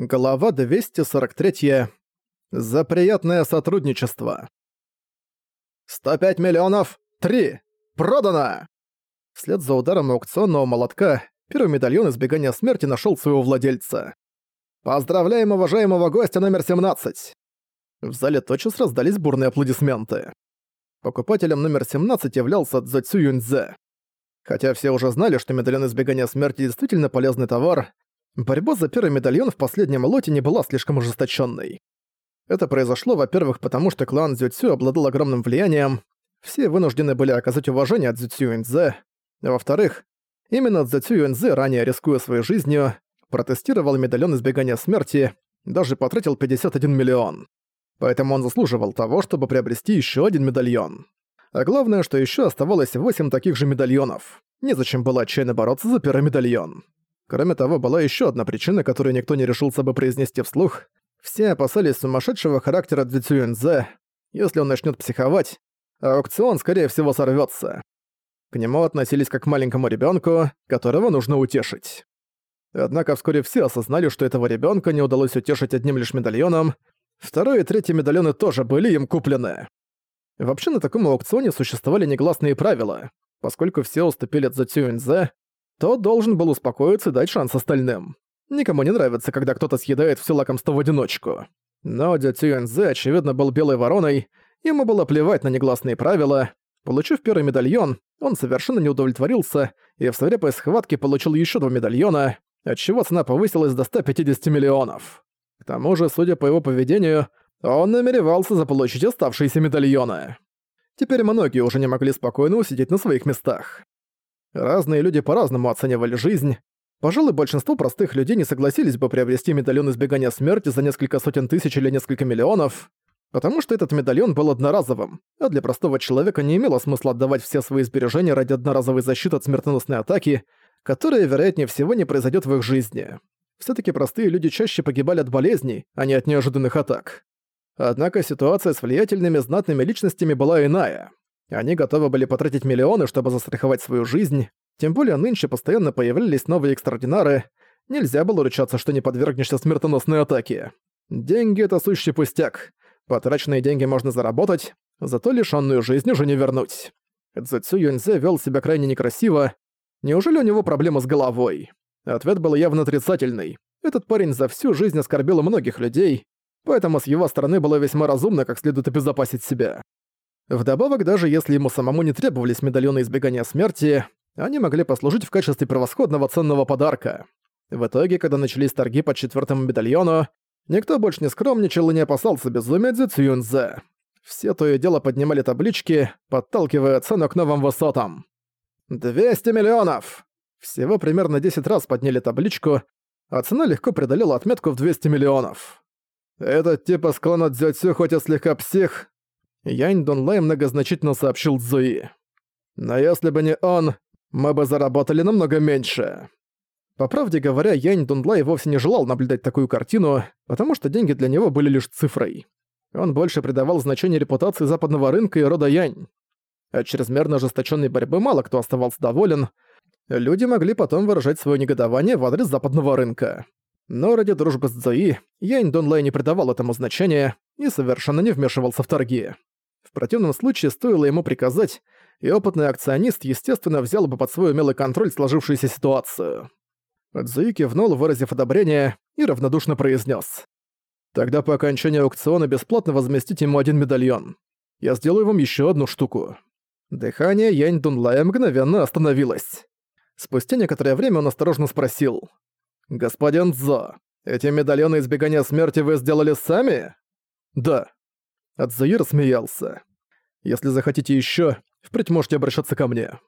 Глава 243. За приятное сотрудничество. «105 миллионов! Три! Продано!» Вслед за ударом аукционного молотка первый медальон избегания смерти нашел своего владельца. «Поздравляем уважаемого гостя номер 17!» В зале тотчас раздались бурные аплодисменты. Покупателем номер 17 являлся Цзэцю Юньцзе. Хотя все уже знали, что медальон избегания смерти действительно полезный товар, Борьба за первый медальон в последнем лоте не была слишком ожесточенной. Это произошло, во-первых, потому что клан Дзюцю обладал огромным влиянием, все вынуждены были оказать уважение Дзюцю Юньцзе, а во-вторых, именно Дзюцю Юньцзе, ранее рискуя своей жизнью, протестировал медальон избегания смерти, даже потратил 51 миллион. Поэтому он заслуживал того, чтобы приобрести еще один медальон. А главное, что еще оставалось 8 таких же медальонов. Незачем было отчаянно бороться за первый медальон. Кроме того, была еще одна причина, которую никто не решился бы произнести вслух. Все опасались сумасшедшего характера Цзюцюэнзе. Если он начнет психовать, аукцион, скорее всего, сорвется. К нему относились как к маленькому ребенку, которого нужно утешить. Однако вскоре все осознали, что этого ребенка не удалось утешить одним лишь медальоном. Второй и третий медальоны тоже были им куплены. Вообще на таком аукционе существовали негласные правила. Поскольку все уступили Цзюцюэнзе, тот должен был успокоиться и дать шанс остальным. Никому не нравится, когда кто-то съедает все лакомство в одиночку. Но Дя Цюэнзе, очевидно, был белой вороной, ему было плевать на негласные правила. Получив первый медальон, он совершенно не удовлетворился и в свирепой схватке получил еще два медальона, отчего цена повысилась до 150 миллионов. К тому же, судя по его поведению, он намеревался заполучить оставшиеся медальоны. Теперь многие уже не могли спокойно усидеть на своих местах. Разные люди по-разному оценивали жизнь. Пожалуй, большинство простых людей не согласились бы приобрести медальон избегания смерти за несколько сотен тысяч или несколько миллионов, потому что этот медальон был одноразовым, а для простого человека не имело смысла отдавать все свои сбережения ради одноразовой защиты от смертоносной атаки, которая, вероятнее всего, не произойдет в их жизни. все таки простые люди чаще погибали от болезней, а не от неожиданных атак. Однако ситуация с влиятельными знатными личностями была иная. Они готовы были потратить миллионы, чтобы застраховать свою жизнь, тем более нынче постоянно появлялись новые экстраординары, нельзя было ручаться, что не подвергнешься смертоносной атаке. Деньги — это сущий пустяк. Потраченные деньги можно заработать, зато лишённую жизнь уже не вернуть. Цзэцю Юньзе вел себя крайне некрасиво. Неужели у него проблемы с головой? Ответ был явно отрицательный. Этот парень за всю жизнь оскорбил многих людей, поэтому с его стороны было весьма разумно как следует обезопасить себя. Вдобавок, даже если ему самому не требовались медальоны избегания смерти, они могли послужить в качестве превосходного ценного подарка. В итоге, когда начались торги по четвертому медальону, никто больше не скромничал и не опасался безумия Цзюньзе. Все то и дело поднимали таблички, подталкивая цену к новым высотам. «200 миллионов!» Всего примерно 10 раз подняли табличку, а цена легко преодолела отметку в 200 миллионов. Этот типа из клана Дзюцю хоть и слегка псих, Янь Дунлай многозначительно сообщил Цзуи. «Но если бы не он, мы бы заработали намного меньше». По правде говоря, Янь Дунлай вовсе не желал наблюдать такую картину, потому что деньги для него были лишь цифрой. Он больше придавал значение репутации западного рынка и рода Янь. От чрезмерно ожесточенной борьбы мало кто оставался доволен. Люди могли потом выражать свое негодование в адрес западного рынка. Но ради дружбы с Цзуи, Янь Дунлай не придавал этому значения и совершенно не вмешивался в торги. Противном случае стоило ему приказать, и опытный акционист, естественно, взял бы под свой умелый контроль сложившуюся ситуацию. Цзуи кивнул, выразив одобрение, и равнодушно произнес: «Тогда по окончании аукциона бесплатно возместить ему один медальон. Я сделаю вам еще одну штуку». Дыхание Янь Дунлая мгновенно остановилось. Спустя некоторое время он осторожно спросил. «Господин Цзо, эти медальоны избегания смерти вы сделали сами?» «Да», Адзаир смеялся. «Если захотите еще, впредь можете обращаться ко мне».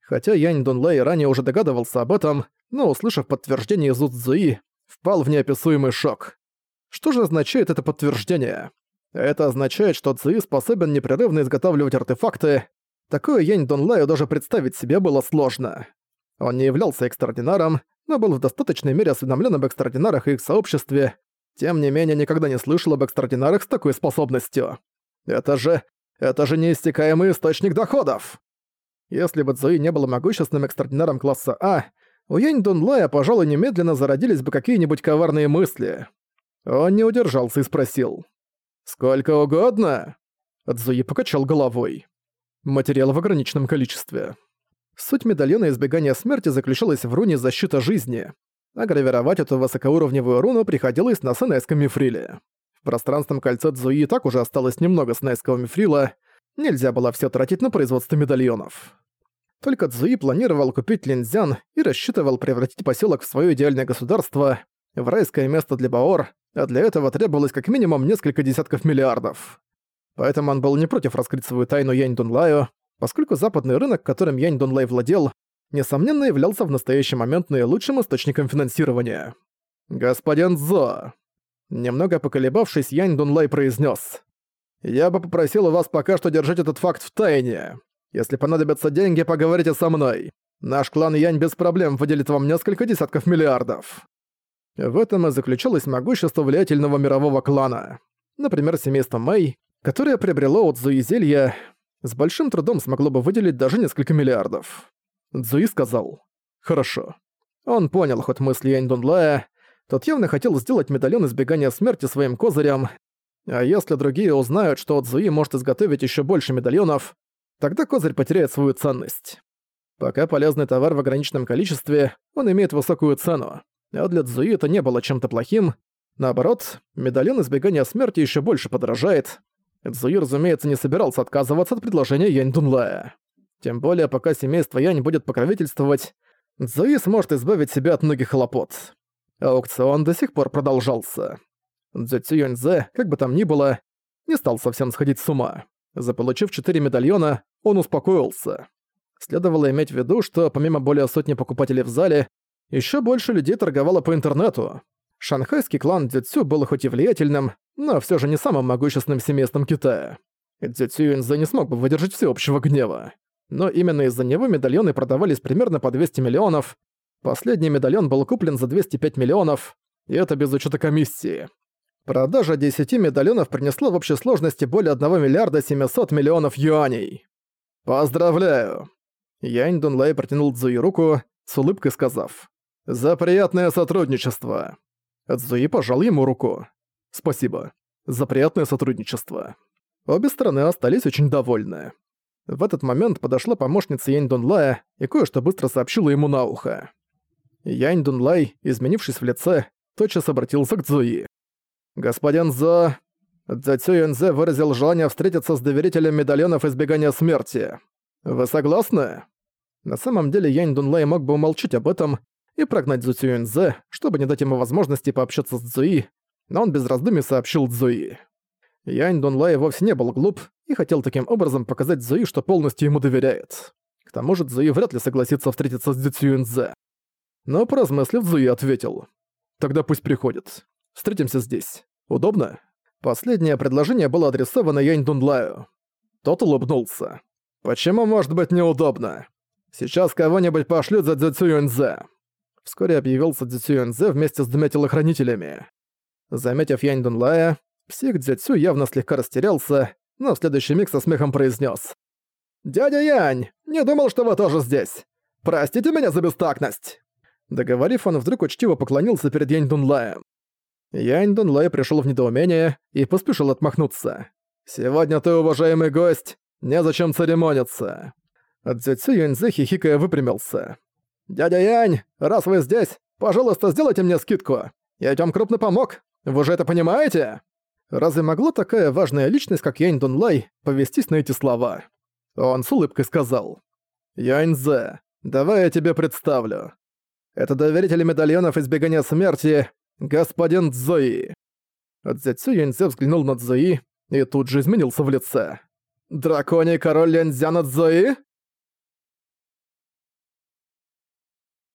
Хотя Янь Дунлэй ранее уже догадывался об этом, но, услышав подтверждение из Удзуи, впал в неописуемый шок. Что же означает это подтверждение? Это означает, что Цзуи способен непрерывно изготавливать артефакты. Такое Янь Дунлаю даже представить себе было сложно. Он не являлся экстраординаром, но был в достаточной мере осведомлен об экстраординарах и их сообществе, тем не менее, никогда не слышал об экстраординарах с такой способностью. Это же... это же неистекаемый источник доходов! Если бы Цзуи не был могущественным экстраординаром класса А, у Янь Дунлая, пожалуй, немедленно зародились бы какие-нибудь коварные мысли. Он не удержался и спросил. «Сколько угодно?» Цзуи покачал головой. Материал в ограниченном количестве. Суть медальона избегания смерти заключалась в руне «Защита жизни», а гравировать эту высокоуровневую руну приходилось на Сенайском мифриле. Пространственном кольце Цзуи и так уже осталось немного Сенайского мифрила, нельзя было все тратить на производство медальонов. Только Цзуи планировал купить Линзян и рассчитывал превратить поселок в свое идеальное государство, в райское место для Баор, а для этого требовалось как минимум несколько десятков миллиардов. Поэтому он был не против раскрыть свою тайну Янь Дунлаю, поскольку западный рынок, которым Янь Дунлай владел, несомненно являлся в настоящий момент наилучшим источником финансирования. «Господин Зо!» Немного поколебавшись, Янь Дунлай произнес: «Я бы попросил у вас пока что держать этот факт в тайне. Если понадобятся деньги, поговорите со мной. Наш клан Янь без проблем выделит вам несколько десятков миллиардов». В этом и заключалось могущество влиятельного мирового клана. Например, семейство Мэй, которое приобрело от Зуи зелья, с большим трудом смогло бы выделить даже несколько миллиардов. Цзуи сказал «Хорошо». Он понял ход мысли Янь Дунлая, тот явно хотел сделать медальон избегания смерти своим козырем, а если другие узнают, что Цзуи может изготовить еще больше медальонов, тогда козырь потеряет свою ценность. Пока полезный товар в ограниченном количестве, он имеет высокую цену а для Цзуи это не было чем-то плохим. Наоборот, медальон избегания смерти еще больше подорожает. Цзуи, разумеется, не собирался отказываться от предложения Янь Дунлая. Тем более, пока семейство Янь будет покровительствовать, Цзуи сможет избавить себя от многих хлопот. Аукцион до сих пор продолжался. Цзюцю Юньзе, как бы там ни было, не стал совсем сходить с ума. Заполучив четыре медальона, он успокоился. Следовало иметь в виду, что помимо более сотни покупателей в зале, еще больше людей торговало по интернету. Шанхайский клан Дзюцю был хоть и влиятельным, но все же не самым могущественным семейством Китая. Дзюцю Юньзе не смог бы выдержать всеобщего гнева. Но именно из-за него медальоны продавались примерно по 200 миллионов. Последний медальон был куплен за 205 миллионов, и это без учета комиссии. Продажа 10 медальонов принесла в общей сложности более 1 миллиарда 700 миллионов юаней. «Поздравляю!» Янь Дунлай протянул Цзуи руку, с улыбкой сказав. «За приятное сотрудничество!» Цзуи пожал ему руку. «Спасибо. За приятное сотрудничество». Обе стороны остались очень довольны. В этот момент подошла помощница Янь Дунлая и кое-что быстро сообщила ему на ухо. Янь Дунлай, изменившись в лице, тотчас обратился к Цзуи. «Господин Зо...» Цзэцю Юнзе выразил желание встретиться с доверителем медальонов избегания смерти. «Вы согласны?» На самом деле Янь Дунлай мог бы умолчать об этом и прогнать Цзу Цюэнзе, чтобы не дать ему возможности пообщаться с Цзуи, но он без раздумий сообщил Цзуи. Янь Дунлай вовсе не был глуп и хотел таким образом показать Цзуи, что полностью ему доверяет. К тому же Цзуи вряд ли согласится встретиться с Цзю Цюэнзе. Но поразмыслив, Цзуи ответил. «Тогда пусть приходит. Встретимся здесь. Удобно?» Последнее предложение было адресовано Янь Дунлаю. Тот улыбнулся. «Почему может быть неудобно? Сейчас кого-нибудь пошлют за Цзю Юньзе». Вскоре объявился Цзю Юньзе вместе с двумя телохранителями. Заметив Янь Дунлая, псих Цзю явно слегка растерялся, но в следующий миг со смехом произнес: «Дядя Янь, не думал, что вы тоже здесь. Простите меня за бестактность!» Договорив, он вдруг учтиво поклонился перед Янь Дунлаем. Янь Дунлай пришел в недоумение и поспешил отмахнуться. «Сегодня ты, уважаемый гость, незачем церемониться!» Цзюцю Юньзы хихикая выпрямился. «Дядя Янь, раз вы здесь, пожалуйста, сделайте мне скидку. Я ведь вам крупно помог. Вы же это понимаете?» Разве могла такая важная личность, как Янь Дунлай, повестись на эти слова? Он с улыбкой сказал. «Яньзе, давай я тебе представлю. Это доверитель медальонов избегания смерти, господин Цзои». Цзэцю Яньзе взглянул на Цзои и тут же изменился в лице. «Драконий король Ляньцзяна Цзои?»